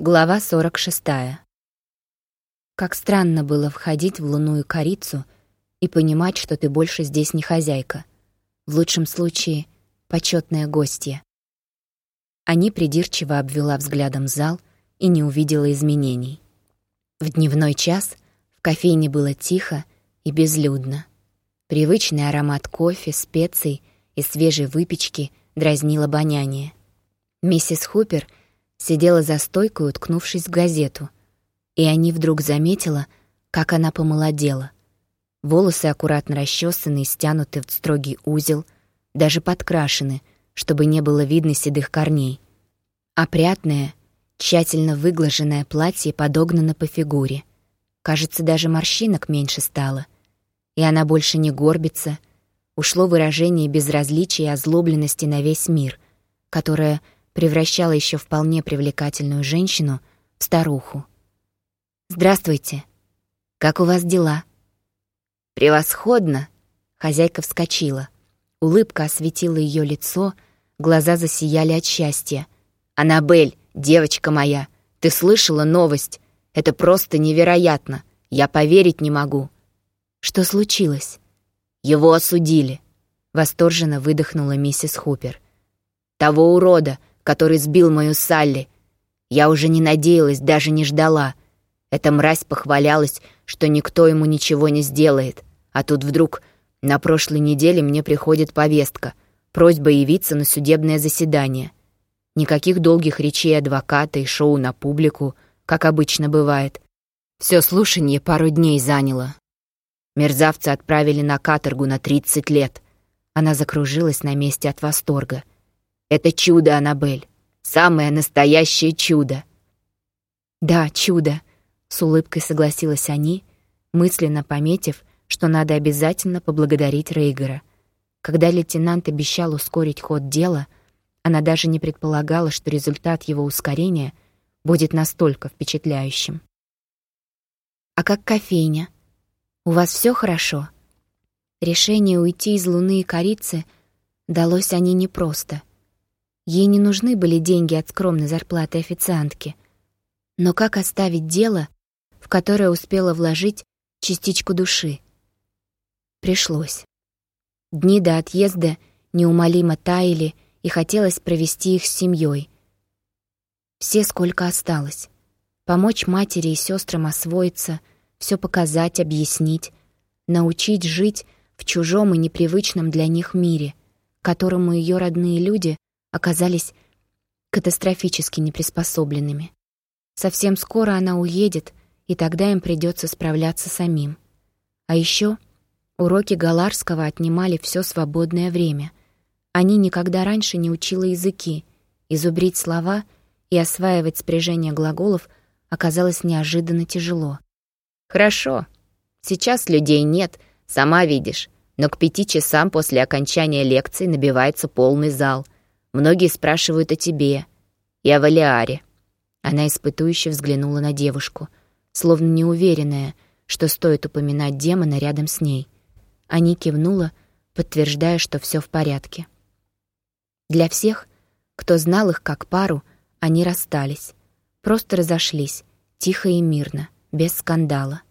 Глава 46. Как странно было входить в лунную корицу и понимать, что ты больше здесь не хозяйка. В лучшем случае — почетная гостья. Они придирчиво обвела взглядом зал и не увидела изменений. В дневной час в кофейне было тихо и безлюдно. Привычный аромат кофе, специй и свежей выпечки дразнил обоняние. Миссис Хупер — сидела за стойкой, уткнувшись в газету. И они вдруг заметила, как она помолодела. Волосы аккуратно расчесаны и стянуты в строгий узел, даже подкрашены, чтобы не было видно седых корней. Опрятное, тщательно выглаженное платье подогнано по фигуре. Кажется, даже морщинок меньше стало. И она больше не горбится. Ушло выражение безразличия и озлобленности на весь мир, которое — превращала еще вполне привлекательную женщину в старуху. «Здравствуйте. Как у вас дела?» «Превосходно!» Хозяйка вскочила. Улыбка осветила ее лицо, глаза засияли от счастья. «Аннабель, девочка моя, ты слышала новость? Это просто невероятно. Я поверить не могу». «Что случилось?» «Его осудили», — восторженно выдохнула миссис Хупер. «Того урода, который сбил мою Салли. Я уже не надеялась, даже не ждала. Эта мразь похвалялась, что никто ему ничего не сделает. А тут вдруг на прошлой неделе мне приходит повестка, просьба явиться на судебное заседание. Никаких долгих речей адвоката и шоу на публику, как обычно бывает. Все слушание пару дней заняло. Мерзавца отправили на каторгу на 30 лет. Она закружилась на месте от восторга. Это чудо, Аннабель. Самое настоящее чудо. Да, чудо, с улыбкой согласилась они, мысленно пометив, что надо обязательно поблагодарить Рейгера. Когда лейтенант обещал ускорить ход дела, она даже не предполагала, что результат его ускорения будет настолько впечатляющим. «А как кофейня? У вас все хорошо?» Решение уйти из Луны и Корицы далось они непросто. Ей не нужны были деньги от скромной зарплаты официантки. Но как оставить дело, в которое успела вложить частичку души? Пришлось. Дни до отъезда неумолимо таяли, и хотелось провести их с семьей. Все, сколько осталось. Помочь матери и сестрам освоиться, все показать, объяснить, научить жить в чужом и непривычном для них мире, которому ее родные люди оказались катастрофически неприспособленными. Совсем скоро она уедет, и тогда им придется справляться самим. А еще уроки Галарского отнимали все свободное время. Они никогда раньше не учила языки, изубрить слова и осваивать спряжение глаголов оказалось неожиданно тяжело. «Хорошо. Сейчас людей нет, сама видишь, но к пяти часам после окончания лекции набивается полный зал — Многие спрашивают о тебе и о Валиаре». Она испытующе взглянула на девушку, словно неуверенная, что стоит упоминать демона рядом с ней. Они кивнула, подтверждая, что все в порядке. Для всех, кто знал их как пару, они расстались. Просто разошлись, тихо и мирно, без скандала.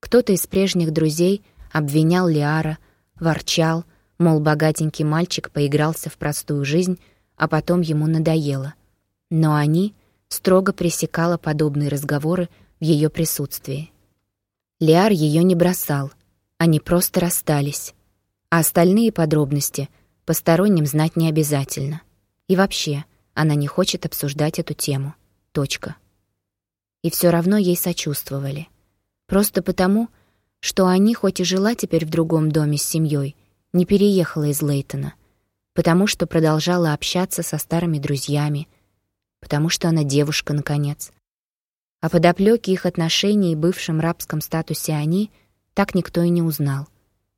Кто-то из прежних друзей обвинял Лиара, ворчал, мол, богатенький мальчик поигрался в простую жизнь а потом ему надоело. Но они строго пресекала подобные разговоры в ее присутствии. Лиар ее не бросал, они просто расстались. А остальные подробности посторонним знать не обязательно. И вообще, она не хочет обсуждать эту тему. Точка. И все равно ей сочувствовали. Просто потому, что они, хоть и жила теперь в другом доме с семьей, не переехала из Лейтона потому что продолжала общаться со старыми друзьями, потому что она девушка, наконец. О подоплёке их отношений и бывшем рабском статусе они так никто и не узнал.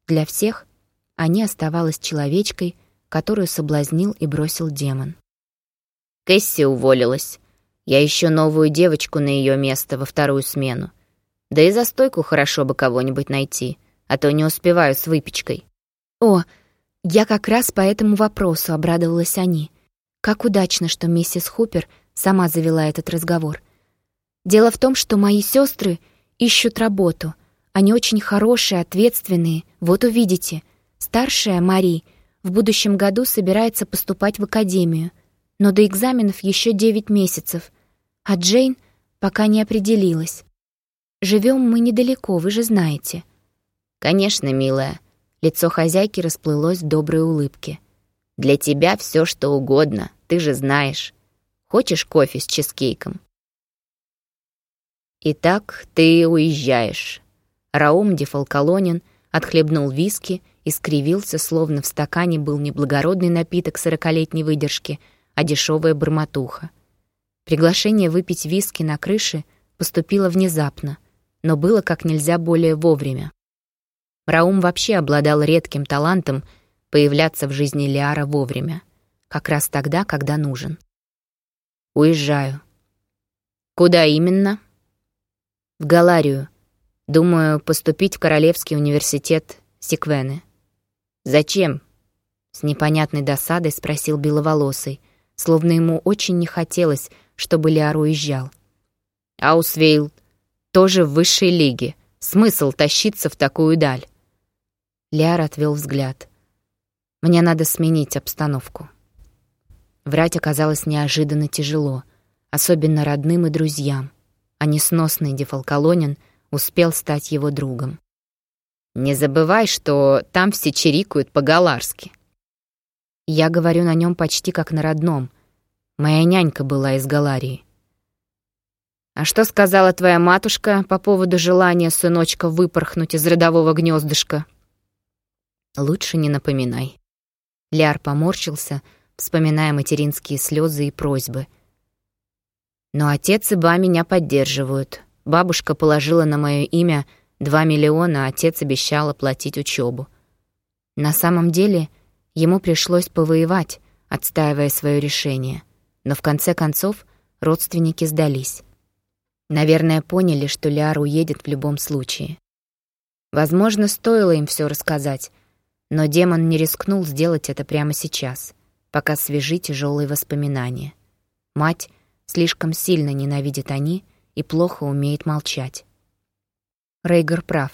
Для всех они оставалась человечкой, которую соблазнил и бросил демон. Кэсси уволилась. Я ищу новую девочку на ее место во вторую смену. Да и за стойку хорошо бы кого-нибудь найти, а то не успеваю с выпечкой. О, я как раз по этому вопросу обрадовалась они. Как удачно, что миссис Хупер сама завела этот разговор. Дело в том, что мои сестры ищут работу. Они очень хорошие, ответственные. Вот увидите. Старшая, Мари, в будущем году собирается поступать в академию. Но до экзаменов еще девять месяцев. А Джейн пока не определилась. Живем мы недалеко, вы же знаете. Конечно, милая. Лицо хозяйки расплылось в доброй улыбке. Для тебя все что угодно, ты же знаешь. Хочешь кофе с чизкейком? Итак, ты уезжаешь. Раум Дефалкалонин отхлебнул виски и скривился, словно в стакане был не благородный напиток сорокалетней выдержки, а дешевая бормотуха. Приглашение выпить виски на крыше поступило внезапно, но было как нельзя более вовремя. Раум вообще обладал редким талантом появляться в жизни Лиара вовремя, как раз тогда, когда нужен. Уезжаю. Куда именно? В Галарию. Думаю, поступить в Королевский университет Секвены. Зачем? С непонятной досадой спросил Беловолосый, словно ему очень не хотелось, чтобы Лиар уезжал. Аусвейл тоже в высшей лиге. Смысл тащиться в такую даль? Лиар отвел взгляд. Мне надо сменить обстановку. Врать оказалось неожиданно тяжело, особенно родным и друзьям, а несносный Дефалкалонин успел стать его другом. «Не забывай, что там все чирикают по-галарски». Я говорю на нем почти как на родном. Моя нянька была из Галарии. «А что сказала твоя матушка по поводу желания сыночка выпорхнуть из родового гнездышка?» «Лучше не напоминай». Ляр поморщился, вспоминая материнские слезы и просьбы. Но отец и ба меня поддерживают. Бабушка положила на мое имя два миллиона, а отец обещал оплатить учебу. На самом деле ему пришлось повоевать, отстаивая свое решение. Но в конце концов родственники сдались. Наверное, поняли, что Ляр уедет в любом случае. Возможно, стоило им все рассказать, но демон не рискнул сделать это прямо сейчас — пока свежи тяжелые воспоминания. Мать слишком сильно ненавидит они и плохо умеет молчать. Рейгар прав.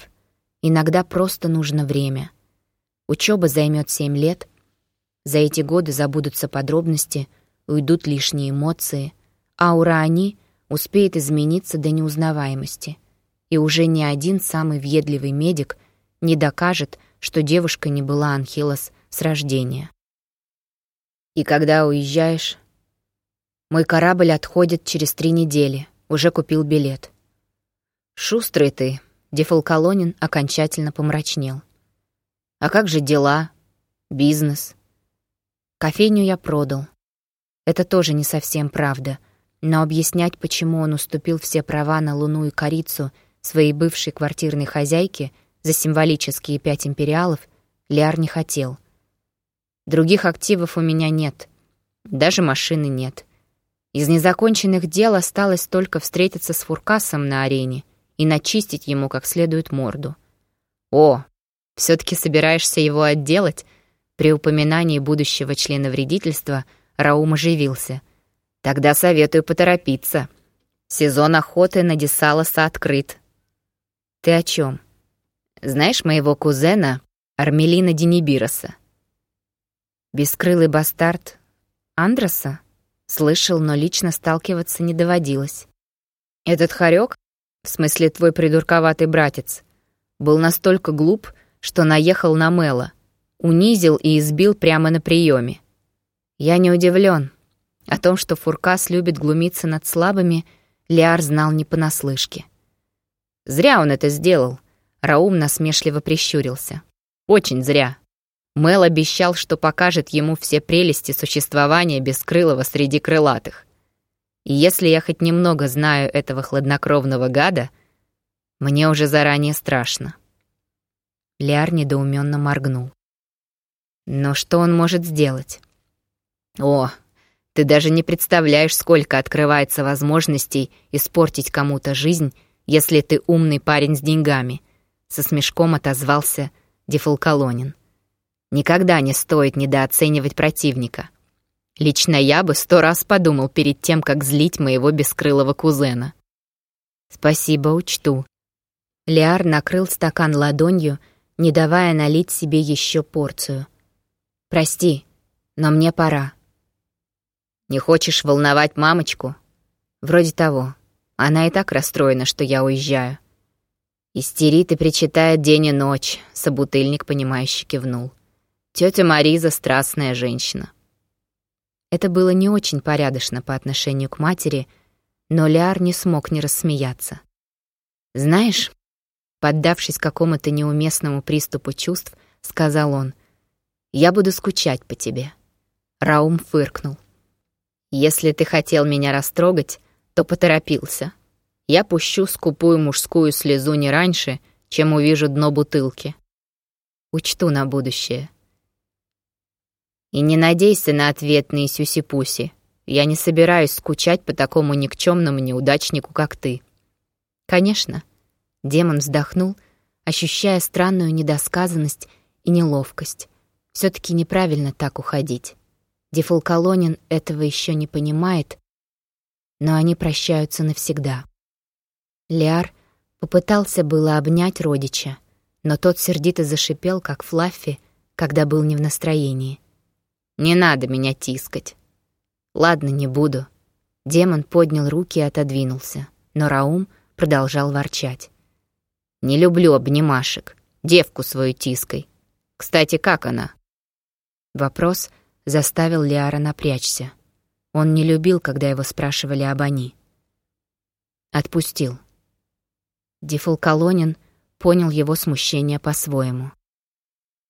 Иногда просто нужно время. Учеба займет семь лет. За эти годы забудутся подробности, уйдут лишние эмоции, а у Раани успеет измениться до неузнаваемости. И уже ни один самый въедливый медик не докажет, что девушка не была Анхилос с рождения. И когда уезжаешь? Мой корабль отходит через три недели. Уже купил билет. Шустрый ты. Дефалкалонин окончательно помрачнел. А как же дела? Бизнес? Кофейню я продал. Это тоже не совсем правда. Но объяснять, почему он уступил все права на Луну и Корицу своей бывшей квартирной хозяйке за символические пять империалов, Лиар не хотел — Других активов у меня нет. Даже машины нет. Из незаконченных дел осталось только встретиться с Фуркасом на арене и начистить ему как следует морду. «О, все таки собираешься его отделать?» При упоминании будущего члена вредительства Раум оживился. «Тогда советую поторопиться. Сезон охоты на Десалоса открыт». «Ты о чем? Знаешь моего кузена Армелина Денибироса?» Бескрылый бастард Андроса? Слышал, но лично сталкиваться не доводилось. Этот хорек, в смысле твой придурковатый братец, был настолько глуп, что наехал на Мэла, унизил и избил прямо на приеме. Я не удивлен. О том, что Фуркас любит глумиться над слабыми, Лиар знал не понаслышке. Зря он это сделал. Раум насмешливо прищурился. Очень зря. Мел обещал, что покажет ему все прелести существования бескрылого среди крылатых. И если я хоть немного знаю этого хладнокровного гада, мне уже заранее страшно. Ляр недоуменно моргнул. Но что он может сделать? О, ты даже не представляешь, сколько открывается возможностей испортить кому-то жизнь, если ты умный парень с деньгами, со смешком отозвался Дефалкалонин. Никогда не стоит недооценивать противника. Лично я бы сто раз подумал перед тем, как злить моего бескрылого кузена. Спасибо, учту. Лиар накрыл стакан ладонью, не давая налить себе еще порцию. Прости, но мне пора. Не хочешь волновать мамочку? Вроде того. Она и так расстроена, что я уезжаю. Истерит и причитает день и ночь, собутыльник, понимающе кивнул. Тетя Мариза — страстная женщина. Это было не очень порядочно по отношению к матери, но Лиар не смог не рассмеяться. «Знаешь, поддавшись какому-то неуместному приступу чувств, сказал он, «Я буду скучать по тебе». Раум фыркнул. «Если ты хотел меня растрогать, то поторопился. Я пущу скупую мужскую слезу не раньше, чем увижу дно бутылки. Учту на будущее. И не надейся на ответные сюси-пуси. Я не собираюсь скучать по такому никчемному неудачнику, как ты. Конечно. Демон вздохнул, ощущая странную недосказанность и неловкость. все таки неправильно так уходить. Дефалколонин этого еще не понимает, но они прощаются навсегда. Лиар попытался было обнять родича, но тот сердито зашипел, как Флаффи, когда был не в настроении. «Не надо меня тискать». «Ладно, не буду». Демон поднял руки и отодвинулся, но Раум продолжал ворчать. «Не люблю обнимашек. Девку свою тискай. Кстати, как она?» Вопрос заставил Лиара напрячься. Он не любил, когда его спрашивали об Ани. Отпустил. Дефулколонин понял его смущение по-своему.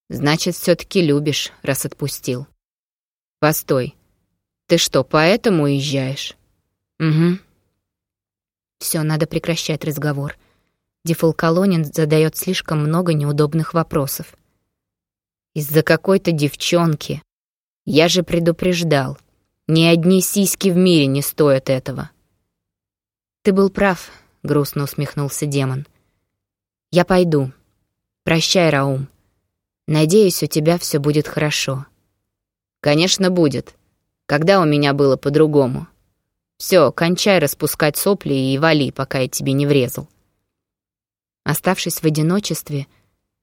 «Значит, все таки любишь, раз отпустил». «Постой. Ты что, поэтому уезжаешь?» «Угу». Все, надо прекращать разговор. Дефулколонин задает слишком много неудобных вопросов. «Из-за какой-то девчонки. Я же предупреждал. Ни одни сиськи в мире не стоят этого». «Ты был прав», — грустно усмехнулся демон. «Я пойду. Прощай, Раум. Надеюсь, у тебя все будет хорошо». «Конечно, будет. Когда у меня было по-другому? Все, кончай распускать сопли и вали, пока я тебе не врезал». Оставшись в одиночестве,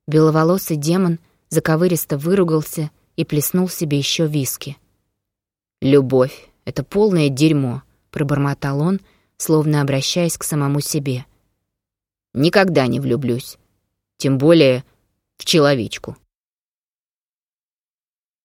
беловолосый демон заковыристо выругался и плеснул себе еще виски. «Любовь — это полное дерьмо», — пробормотал он, словно обращаясь к самому себе. «Никогда не влюблюсь. Тем более в человечку».